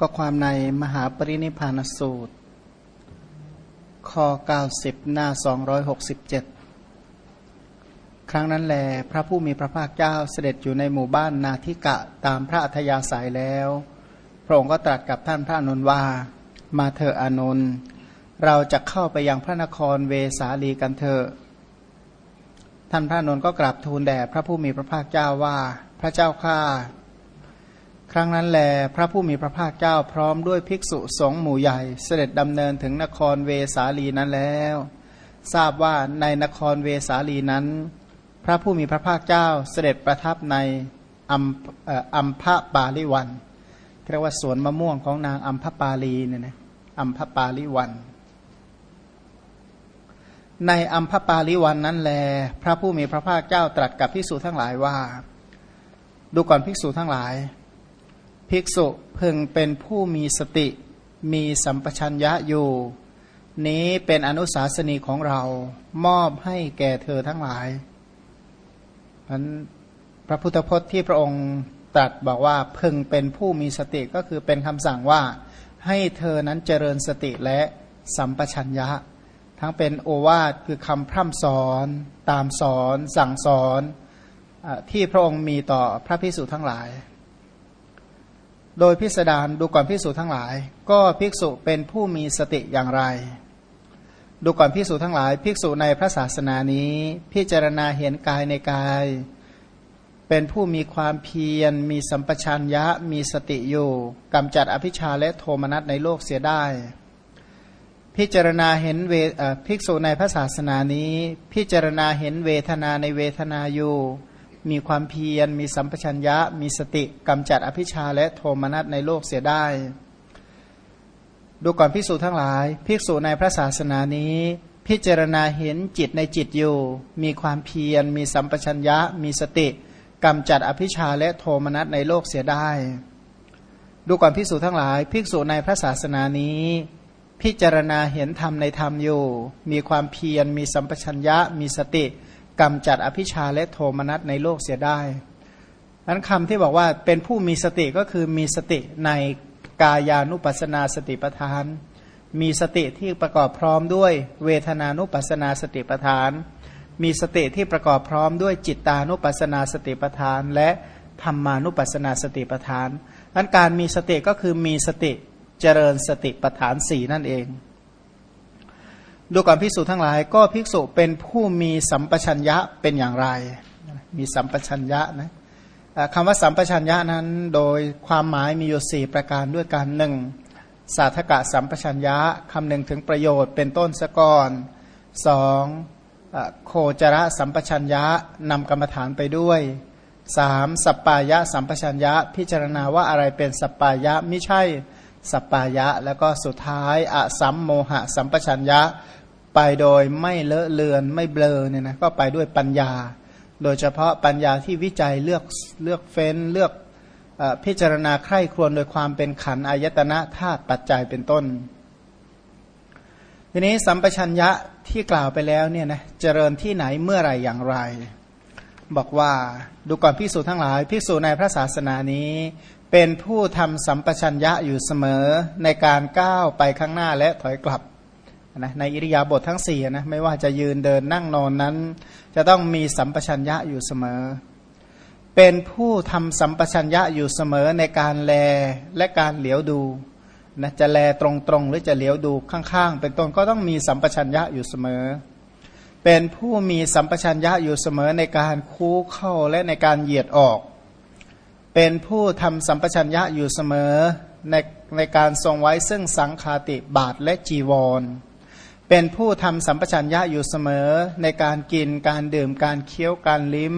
ก็ความในมหาปรินิพานสูตร ข้อ 90 หน้า 267 ครั้งนั้นแล พระผู้มีพระภาคเจ้าเสด็จอยู่ในหมู่บ้านนาทิกะตามพระอัธยาศัยแล้ว พระองค์ก็ตรัสกับท่านพระอนุนว่า มาเถอะอานนท์เราจะเข้าไปยังพระนครเวสาลีกันเถอะ ท่านพระอนุนก็กราบทูลแด่พระผู้มีพระภาคเจ้าว่า พระเจ้าข้า ครั้งนั้นแลพระผู้มีพระภาคเจ้าพร้อมด้วยภิกษุสงฆ์หมู่ใหญ่ เสด็จดำเนินถึงนครเวสาลีนั้นแล้ว ทราบว่าในนครเวสาลีนั้น พระผู้มีพระภาคเจ้าเสด็จประทับในอัมอัมพะปาลิวันเรียกว่าสวนมะม่วงของนางอัมพปาลีเนี่ยนะอัมพปาลิวัน ในอัมพปาลิวันนั้นแล พระผู้มีพระภาคเจ้าตรัสกับภิกษุทั้งหลายว่า ดูก่อนภิกษุทั้งหลาย ภิกษุพึงเป็นผู้มีสติมีสัมปชัญญะอยู่ นี้เป็นอนุสาสนีของเรามอบให้แก่เธอทั้งหลายนั้นพระพุทธพจน์ที่พระองค์ตรัสบอกว่าพึงเป็นผู้มีสติก็คือเป็นคำสั่งว่าให้เธอนั้นเจริญสติและสัมปชัญญะ ทั้งเป็นโอวาทคือคำพร่ำสอนตามสอน สั่งสอนอที่พระองค์มีต่อพระพิสุทั้งหลาย โดยพิสดารดูก่อนพิสูจทั้งหลาย ก็ภิกษุเป็นผู้มีสติอย่างไร ดูก่อนภิกษุทั้งหลาย ภิกษุในพระศาสนานี้ พิจารณาเห็นกายในกาย เป็นผู้มีความเพียร มีสัมปชัญญะมีสติอยู่กำจัดอภิชาและโทมนัสในโลกเสียได้ พิจารณาเห็นเวภิกษุในพระศาสนานี้ พิจารณาเห็นเวทนาในเวทนาอยู่ มีความเพียร มีสัมปชัญญะ มีสติกำจัดอภิชาและโทมนัสในโลกเสียได้ ดูก่อนภิกษุทั้งหลาย ภิกษุในพระศาสนานี้ พิจารณาเห็นจิตในจิตอยู่ มีความเพียร มีสัมปชัญญะ มีสติกำจัดอภิชาและโทมนัสในโลกเสียได้ ดูก่อนภิกษุทั้งหลาย ภิกษุในพระศาสนานี้ พิจารณาเห็นธรรมในธรรมอยู่ มีความเพียร มีสัมปชัญญะ มีสติ กำจัดอภิชาและโทมนัสในโลกเสียได้นั้นคำที่บอกว่าเป็นผู้มีสติก็คือมีสติในกายานุปัสนาสติปทาน มีสติที่ประกอบพร้อมด้วยเวทนานุปัสนาสติปทาน มีสติที่ประกอบพร้อมด้วยจิตตานุปัสนาสติปทาน และธรรมานุปัสนาสติปทานนั้นการมีสติก็คือมีสติเจริญสติปทานสี่นั่นเอง ดูก่อนภิกษุทั้งหลาย ก็ภิกษุเป็นผู้มีสัมปชัญญะเป็นอย่างไร มีสัมปชัญญะนะคำว่าสัมปชัญญะนั้นโดยความหมายมีอยู่สี่ประการด้วยกันหนึ่งสาธกะสัมปชัญญะคำหนึ่งถึงประโยชน์เป็นต้นสกอนสองโคจระสัมปชัญญะนำกรรมฐานไปด้วยสามสัปปายะสัมปชัญญะพิจารณาว่าอะไรเป็นสัปปายะไม่ใช่ สัปปายะ แล้วก็สุดท้ายอสัมโมหะ สัมปชัญญะไปโดยไม่เลอะเลือนไม่เบลอเนี่ยนะก็ไปด้วยปัญญา โดยเฉพาะปัญญาที่วิจัยเลือกเลือกเฟ้นเลือกอพิจารณาใคร่ครวญโดยความเป็นขันอายตนะธาตุปัจจัยเป็นต้น ทีนี้สัมปชัญญะที่กล่าวไปแล้วเนี่ยนะเจริญที่ไหนเมื่อไรอย่างไร บอกว่าดูก่อนพิสูจทั้งหลายพิสูจในพระศาสนานี้ เป็นผู้ทำสัมปชัญญะอยู่เสมอในการก้าวไปข้างหน้าและถอยกลับนะในอิริยาบถททั้งสี่นะไม่ว่าจะยืนเดินนั่งนอนนั้น จะต้องมีสัมปชัญญะอยู่เสมอ เป็นผู้ทำสัมปชัญญะอยู่เสมอในการแลและการเหลียวดูนะจะแลตรงๆ หรือจะเหลียวดูข้างๆ เป็นต้นก็ต้องมีสัมปชัญญะอยู่เสมอ เป็นผู้มีสัมปชัญญะอยู่เสมอในการคู่เข้าและในการเหยียดออก เป็นผู้ทำสัมปชัญญะอยู่เสมอในในการทรงไว้ซึ่งสังคาติบาทและจีวร เป็นผู้ทำสัมปชัญญะอยู่เสมอในการกินการดื่มการเคี้ยวการลิ้ม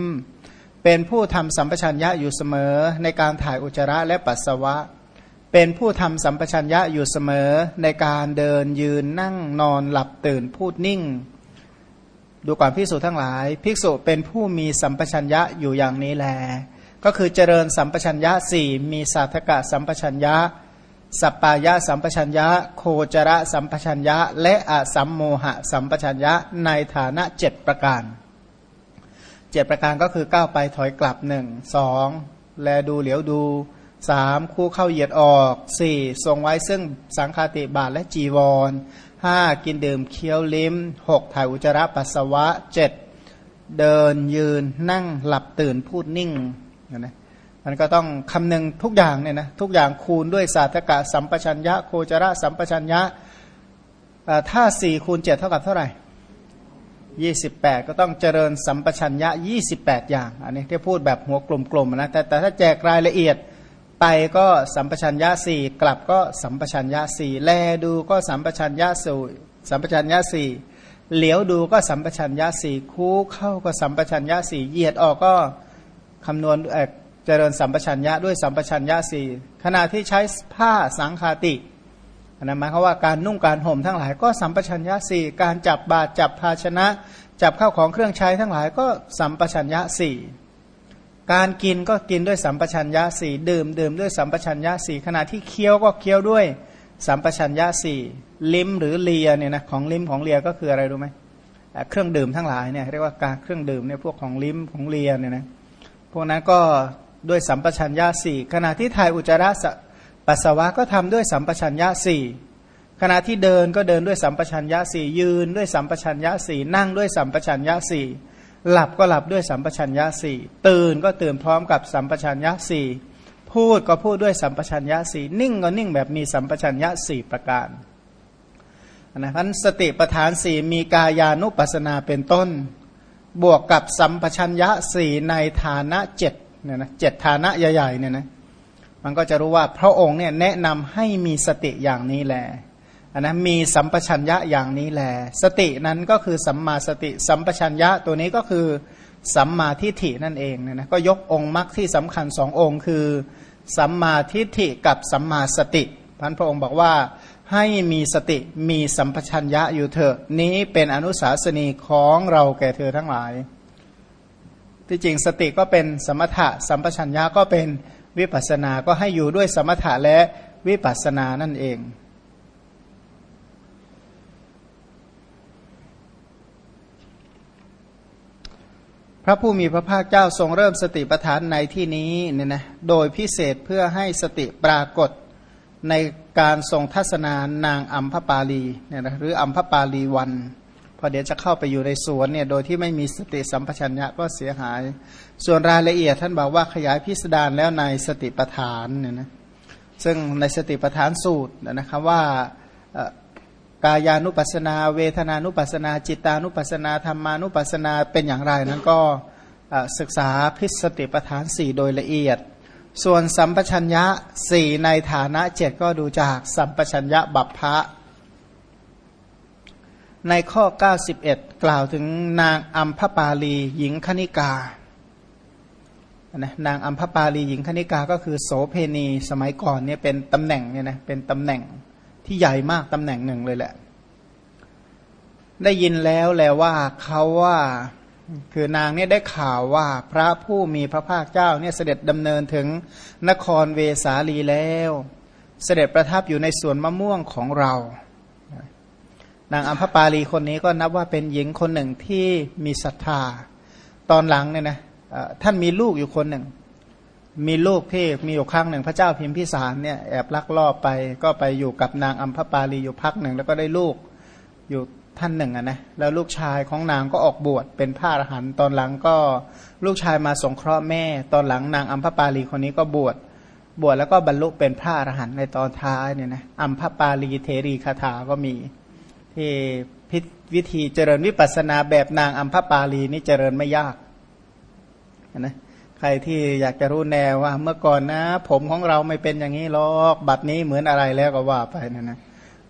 เป็นผู้ทำสัมปชัญญะอยู่เสมอในการถ่ายอุจจาระและปัสสาวะ เป็นผู้ทำสัมปชัญญะอยู่เสมอในการเดินยืนนั่งนอนหลับตื่นพูดนิ่ง ดูก่อนภิกษุทั้งหลาย ภิกษุเป็นผู้มีสัมปชัญญะอยู่อย่างนี้แล ก็คือเจริญสัมปชัญญะสี่มีสาธกะสัมปชัญญะ สัปปายะสัมปชัญญะ โคจระสัมปชัญญะ และอะสัมโมหะสัมปชัญญะในฐานะเจ็ดประการเจ็ดประการก็คือก้าวไปถอยกลับหนึ่งสองแลดูเหลียวดูสามคู่เข้าเหยียดออกสี่ทรงไว้ซึ่งสังคาติบาทและจีวร ห้ากินดื่มเคี้ยวลิ้มหกถ่ายอุจจาระปัสสาวะเจ็ดเดินยืนนั่งหลับตื่นพูดนิ่งนะมันก็ต้องคำนึงทุกอย่างเนี่ยนะทุกอย่างคูณด้วยศาสตกะสัมปชัญญะโคจระสัมปชัญญะถ้าสี่คูณเจ็ดเท่ากับเท่าไหร่ยี่สิบแปดก็ต้องเจริญสัมปชัญญะยี่สิบแปดอย่าง อันนี้ที่พูดแบบหัวกลมๆนะแต่แต่ถ้าแจกรายละเอียด ไปก็สัมปชัญญะสี่กลับก็สัมปชัญญะสี่แลดูก็สัมปชัญญะสี่สัมปชัญญะสี่เหลียวดูก็สัมปชัญญะสี่คู่เข้าก็สัมปชัญญะสี่เหยียดออกก็คำนวณเจริญสัมปชัญญะด้วยสัมปชัญญะสี่ขณะที่ใช้ผ้าสังคาตินะหมายความว่าการนุ่งการห่มทั้งหลายก็สัมปชัญญะสี่การจับบาตรจับภาชนะ จับข้าวของเครื่องใช้ทั้งหลายก็สัมปชัญญะสี่ การกินก็กินด้วยสัมปชัญญะสี่ดื่มดื่มด้วยสัมปชัญญะสี่ขณะที่เคี้ยวก็เคี้ยวด้วยสัมปชัญญะสี่ลิ้มหรือเลียเนี่ยนะของลิ้มของเลียก็คืออะไรรู้ไหมเครื่องดื่มทั้งหลายเนี่ยเรียกว่าการเครื่องดื่มเนี่ยพวกของลิ้มของเลียเนี่ยนะพวกนั้นก็ด้วยสัมปชัญญะสี่ขณะที่ถ่ายอุจจาระปัสสาวะก็ทำด้วยสัมปชัญญะสี่ขณะที่เดินก็เดินด้วยสัมปชัญญะสี่ยืนด้วยสัมปชัญญะสี่นั่งด้วยสัมปชัญญะสี่ หลับก็หลับด้วยสัมปชัญญะสี่ตื่นก็ตื่นพร้อมกับสัมปชัญญะสี่พูดก็พูดด้วยสัมปชัญญะสี่นิ่งก็นิ่งแบบมีสัมปชัญญะสี่ประการนะพันสติปทานสี่มีกายานุปัสนาเป็นต้น บวกกับสัมปชัญญะสี่ในฐานะเจ็ดเนี่ยนะเจ็ดฐานะใหญ่ๆเนี่ยนะมันก็จะรู้ว่าพระองค์เนี่ยแนะนำให้มีสติอย่างนี้แหละ นนะมีสัมปชัญญะอย่างนี้แหลสตินั้นก็คือสัมมาสติ สัมปชัญญะตัวนี้ก็คือสัมมาทิฏฐินั่นเองนะนะก็ยกองค์มรรคที่สำคัญสององค์ คือ สัมมาทิฏฐิกับสัมมาสติพันพระองค์บอกว่าให้มีสติมีสัมปชัญญะอยู่เถอะ นี้เป็นอนุสาสนีของเราแก่เธอทั้งหลาย ที่จริงสติก็เป็นสมถะสัมปชัญญะก็เป็นวิปัสสนา ก็ให้อยู่ด้วยสมถะและวิปัสสนานั่นเอง ระผู้มีพระภาคเจ้าทรงเริ่มสติปัฏฐานในที่นี้เนี่ยนะโดยพิเศษเพื่อให้สติปรากฏในการทรงทัศนานางอัมพปาลีเนี่ยนะหรืออัมพปาลีวันพอเดี๋ยวจะเข้าไปอยู่ในสวนเนี่ยโดยที่ไม่มีสติสัมปชัญญะก็เสียหาย ส่วนรายละเอียดท่านบอกว่าขยายพิสดารแล้วในสติปัฏฐานเนี่ยนะซึ่งในสติปัฏฐานสูตรนะครับว่า กายานุปัสนา เวทนานุปัสนา จิตานุปัสนาธรรมานุปัสนาเป็นอย่างไรนั้นก็ศึกษาพิสติปทานสี่โดยละเอียด ส่วนสัมปชัญญะสี่ในฐานะเจ็ดก็ดูจากสัมปชัญญะบัพพะในข้อ 91 กล่าวถึงนางอัมพปาลีหญิงคณิกานางอัมพปาลีหญิงคณิกาก็คือโสเพณีสมัยก่อนเนี่ยเป็นตำแหน่งเนี่ยนะเป็นตำแหน่ง ที่ใหญ่มากตำแหน่งหนึ่งเลยแหละ ได้ยินแล้วแล้วว่าเขาว่าคือนางเนี่ยได้ข่าวว่าพระผู้มีพระภาคเจ้าเนี่ยเสด็จดำเนินถึงนครเวสาลีแล้ว เสด็จประทับอยู่ในสวนมะม่วงของเรา นางอัมพปาลีคนนี้ก็นับว่าเป็นหญิงคนหนึ่งที่มีศรัทธา ตอนหลังเนี่ยนะท่านมีลูกอยู่คนหนึ่ง มีลูกที่มีอยู่ครั้งหนึ่งพระเจ้าพิมพิสารเนี่ยแอบลักลอบไปก็ไปอยู่กับนางอัมพปาลีอยู่พักหนึ่ง แล้วก็ได้ลูกอยู่ท่านหนึ่งอะนะแล้วลูกชายของนางก็ออกบวชเป็นพระอรหันต์ตอนหลังก็ลูกชายมาสงเคราะห์แม่ ตอนหลังนางอัมพปาลีคนนี้ก็บวชบวชแล้วก็บรรลุเป็นพระอรหันต์ในตอนท้ายเนี่ยนะอัมพปาลีเทรีคาถาก็มีที่พิวิธีเจริญวิปัสสนาแบบนางอัมพปาลีนี่เจริญไม่ยากนะ ใครที่อยากจะรู้แนวว่า เมื่อก่อนนะ ผมของเราไม่เป็นอย่างนี้หรอกบัดนี้เหมือนอะไรแล้วก็ว่าไปนะนะ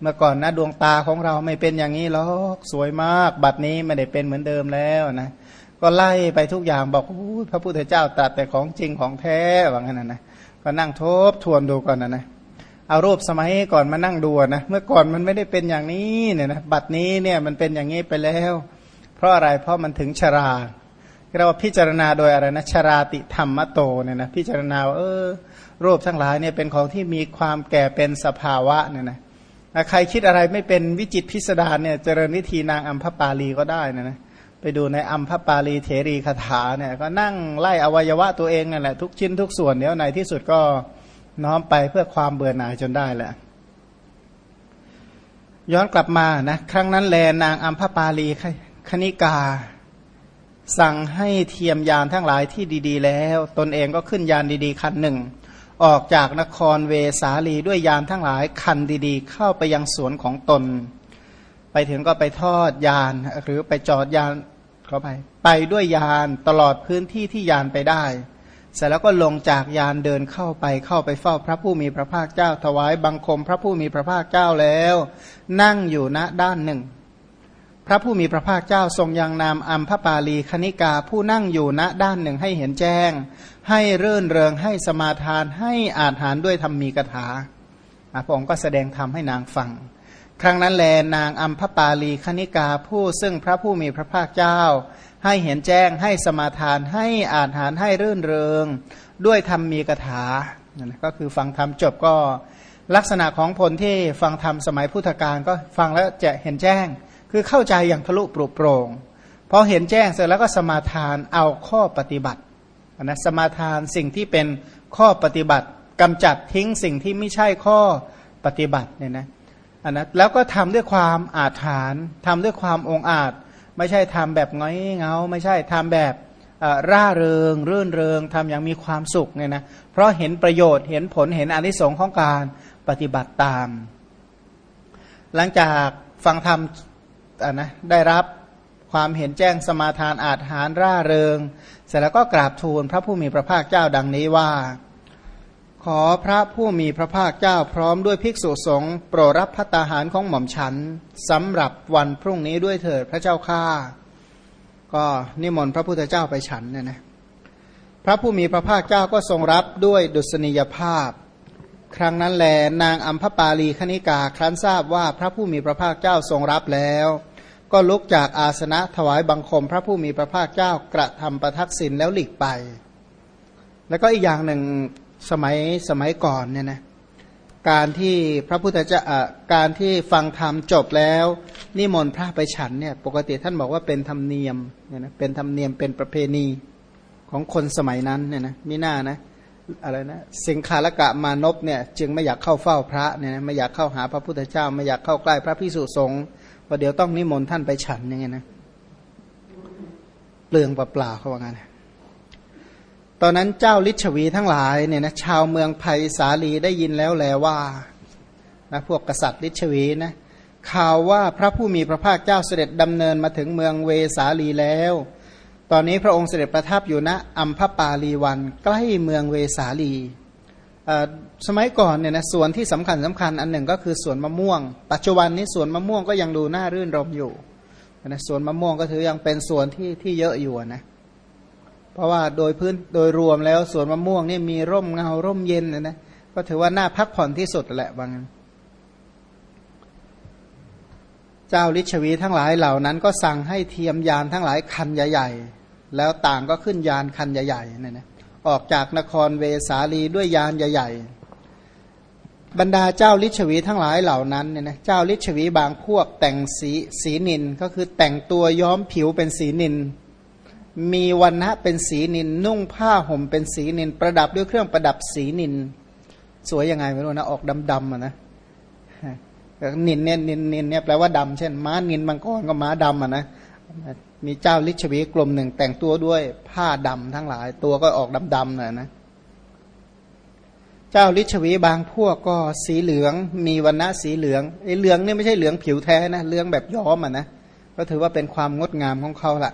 เมื่อก่อนนะดวงตาของเราไม่เป็นอย่างนี้หรอกสวยมาก บัดนี้ไม่ได้เป็นเหมือนเดิมแล้วนะก็ไล่ไปทุกอย่างบอกพระพุทธเจ้าตรัสแต่ของจริงของแท้ว่างั้นนะนะก็นั่งทบทวนดูก่อนนะนะเอารูปสมัยก่อนมานั่งดูนะเมื่อก่อนมันไม่ได้เป็นอย่างนี้เนี่ยนะบัดนี้เนี่ยมันเป็นอย่างนี้ไปแล้ว เพราะอะไรเพราะมันถึงชรา เราพิจารณาโดยอะไรนะชราติธรรมโตเนี่ยนะพิจารณาว่าเออรูปทั้งหลายเนี่ยเป็นของที่มีความแก่เป็นสภาวะเนี่ยนะใครคิดอะไรไม่เป็นวิจิตพิสดารเนี่ยเจริญวิธีนางอัมพปาลีก็ได้นะนะไปดูในอัมพปาลีเถรีคาถาเนี่ยก็นั่งไล่อวัยวะตัวเองนั่นแหละทุกชิ้นทุกส่วนเดี๋ยวในที่สุดก็น้อมไปเพื่อความเบื่อหน่ายจนได้แหละย้อนกลับมานะครั้งนั้นแลนางอัมพปาลีคณิกา สั่งให้เทียมยานทั้งหลายที่ดี ๆ แล้ว ตนเองก็ขึ้นยานดีๆ คันหนึ่ง ออกจากนครเวสาลีด้วยยานทั้งหลายคันดีๆ เข้าไปยังสวนของตน ไปถึงก็ไปทอดยานหรือไปจอดยานเข้าไปไปด้วยยานตลอดพื้นที่ที่ยานไปได้ เสร็จแล้วก็ลงจากยานเดินเข้าไปเข้าไปเฝ้าพระผู้มีพระภาคเจ้า ถวายบังคมพระผู้มีพระภาคเจ้าแล้ว นั่งอยู่ณด้านหนึ่ง พระผู้มีพระภาคเจ้าทรงยังนามอัมพปาลีคณิกาผู้นั่งอยู่ณด้านหนึ่งให้เห็นแจ้ง ให้เรื่นเริงให้สมาทานให้อาหารด้วยธรรมีกถาพระองค์ก็แสดงธรรมให้นางฟัง ครั้งนั้นแลนางอัมพปาลีคณิกาผู้ซึ่งพระผู้มีพระภาคเจ้า ให้เห็นแจ้งให้สมาทานให้อาหารให้เรื่นเริง ด้วยธรรมีกถาก็คือฟังธรรมจบก็ลักษณะของผลที่ฟังธรรมสมัยพุทธกาลก็ฟังแล้วจะเห็นแจ้ง คือเข้าใจอย่างทะลุปรุโปรงพอเห็นแจ้งเสร็จแล้วก็สมาทานเอาข้อปฏิบัตินะสมาทานสิ่งที่เป็นข้อปฏิบัติกำจัดทิ้งสิ่งที่ไม่ใช่ข้อปฏิบัติเนี่ยนะอันนะแล้วก็ทำด้วยความอาถรรพ์ทำด้วยความองอาจ ไม่ใช่ทำแบบง้อยเงา ไม่ใช่ทำแบบร่าเริง รื่นเริงทำอย่างมีความสุขเนี่ยนะเพราะเห็นประโยชน์เห็นผลเห็นอนิสงค์ของการปฏิบัติตาม หลังจากฟังธรรม นะได้รับความเห็นแจ้งสมาทานอาจหารร่าเริง เสร็จแล้วก็กราบทูลพระผู้มีพระภาคเจ้าดังนี้ว่า ขอพระผู้มีพระภาคเจ้าพร้อมด้วยภิกษุสงฆ์โปรดรับพัตาหารของหม่อมฉันสำหรับวันพรุ่งนี้ด้วยเถิดพระเจ้าข้าก็นิมนต์พระพุทธเจ้าไปฉันเนี่ยนะพระผู้มีพระภาคเจ้าก็ทรงรับด้วยดุษณียภาพ ครั้งนั้นแลนางอัมพปาลีคณิกาครั้นทราบว่าพระผู้มีพระภาคเจ้าทรงรับแล้ว ก็ลุกจากอาสนะถวายบังคมพระผู้มีพระภาคเจ้ากระทำประทักษิณแล้วหลีกไป แล้วก็อีกอย่างหนึ่งสมัยสมัยก่อนเนี่ยนะการที่พระพุทธเจ้าการที่ฟังธรรมจบแล้วนิมนต์พระไปฉันเนี่ยปกติท่านบอกว่าเป็นธรรมเนียมเนี่ยนะเป็นธรรมเนียมเป็นประเพณีของคนสมัยนั้นเนี่ยนะมิน่านะอะไรนะสิงคาลกะมานพเนี่ยจึงไม่อยากเข้าเฝ้าพระเนี่ยนะไม่อยากเข้าหาพระพุทธเจ้า ไม่อยากเข้าใกล้พระพิสุสงฆ์ ว่าเดี๋ยวต้องนิมนต์ท่านไปฉันย่างเงี้ยนะเปลืองเปล่าๆเขาว่างั้นตอนนั้นเจ้าลิชวีทั้งหลายเนี่ยนะชาวเมืองไผ่สาลีได้ยินแล้วแลว่านะพวกกษัตริย์ลิชวีนะข่าวว่าพระผู้มีพระภาคเจ้าเสด็จดำเนินมาถึงเมืองเวสาลีแล้ว ตอนนี้พระองค์เสด็จประทับอยู่ณอัมพปาลีวันใกล้เมืองเวสาลี สมัยก่อนเนี่ยนะสวนที่สำคัญสำคัญอันหนึ่งก็คือสวนมะม่วง ปัจจุบันนี้สวนมะม่วงก็ยังดูน่ารื่นรมอยู่นะสวนมะม่วงก็ถือยังเป็นสวนที่ที่เยอะอยู่นะเพราะว่าโดยพื้นโดยรวมแล้วสวนมะม่วงนี่มีร่มเงาร่มเย็นนะนะก็ถือว่าน่าพักผ่อนที่สุดแหละบางเจ้าลิชวีทั้งหลายเหล่านั้นก็สั่งให้เทียมยานทั้งหลายคันใหญ่ ๆ แล้วต่างก็ขึ้นยานคันใหญ่ๆนี่นะ ออกจากนครเวสาลีด้วยยานใหญ่ ๆ บรรดาเจ้าลิชวีทั้งหลายเหล่านั้นเนี่ยนะเจ้าลิชวีบางพวกแต่งสีสีนินก็คือแต่งตัวย้อมผิวเป็นสีนิน มีวันนะเป็นสีนิน นุ่งผ้าห่มเป็นสีนิน ประดับด้วยเครื่องประดับสีนิน สวยยังไงไม่รู้นะออกดำๆอะนะนินเนี่ยนินนินเนี่ยแปลว่าดำเช่น ม้านินบางก้อนก็ม้าดำอะนะ มีเจ้าลิชวีกลมหนึ่งแต่งตัวด้วยผ้าดำทั้งหลาย ตัวก็ออกดำๆหน่อยนะ เจ้าลิชวีบางพวกก็สีเหลือง มีวันนะสีเหลืองไอ้เหลืองนี่ไม่ใช่เหลืองผิวแท้นะเหลืองแบบย้อมอะนะก็ถือว่าเป็นความงดงามของเขาละ่ะ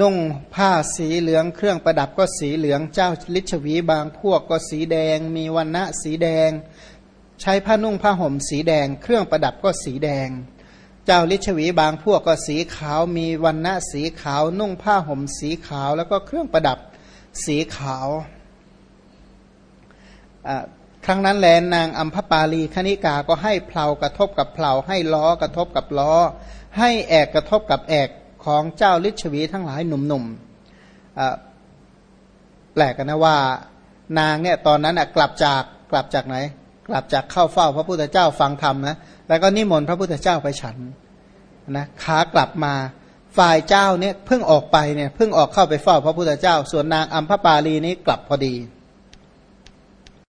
นุ่งผ้าสีเหลืองเครื่องประดับก็สีเหลืองเจ้าลิชวีบางพวกก็สีแดง มีวันณะสีแดง ใช้ผ้านุ่งผ้าห่มสีแดง เครื่องประดับก็สีแดง จ้าลิชวีบางพวกก็สีขาวมีวันณะสีขาวนุ่งผ้าห่มสีขาว แล้วก็เครื่องประดับสีขาวครั้งนั้นแลนนางอัมพปาลีคณิกาก็ให้เพลากระทบกับเพลาให้ล้อกระทบกับล้อ ให้แอกกระทบกับแอกของเจ้าลิชวีทั้งหลายหนุ่มๆแปลกกันนะว่า นางเนี่ยตอนนั้นกลับจากกลับจากไหน กลับจากเข้าเฝ้าพระพุทธเจ้าฟังธรรมนะแล้วก็นิมนต์พระพุทธเจ้าไปฉันนะขากลับมาฝ่ายเจ้าเนี่ยเพิ่งออกไปเนี่ยเพิ่งออกเข้าไปเฝ้าพระพุทธเจ้า ส่วนนางอัมพปาลีนี้กลับพอดี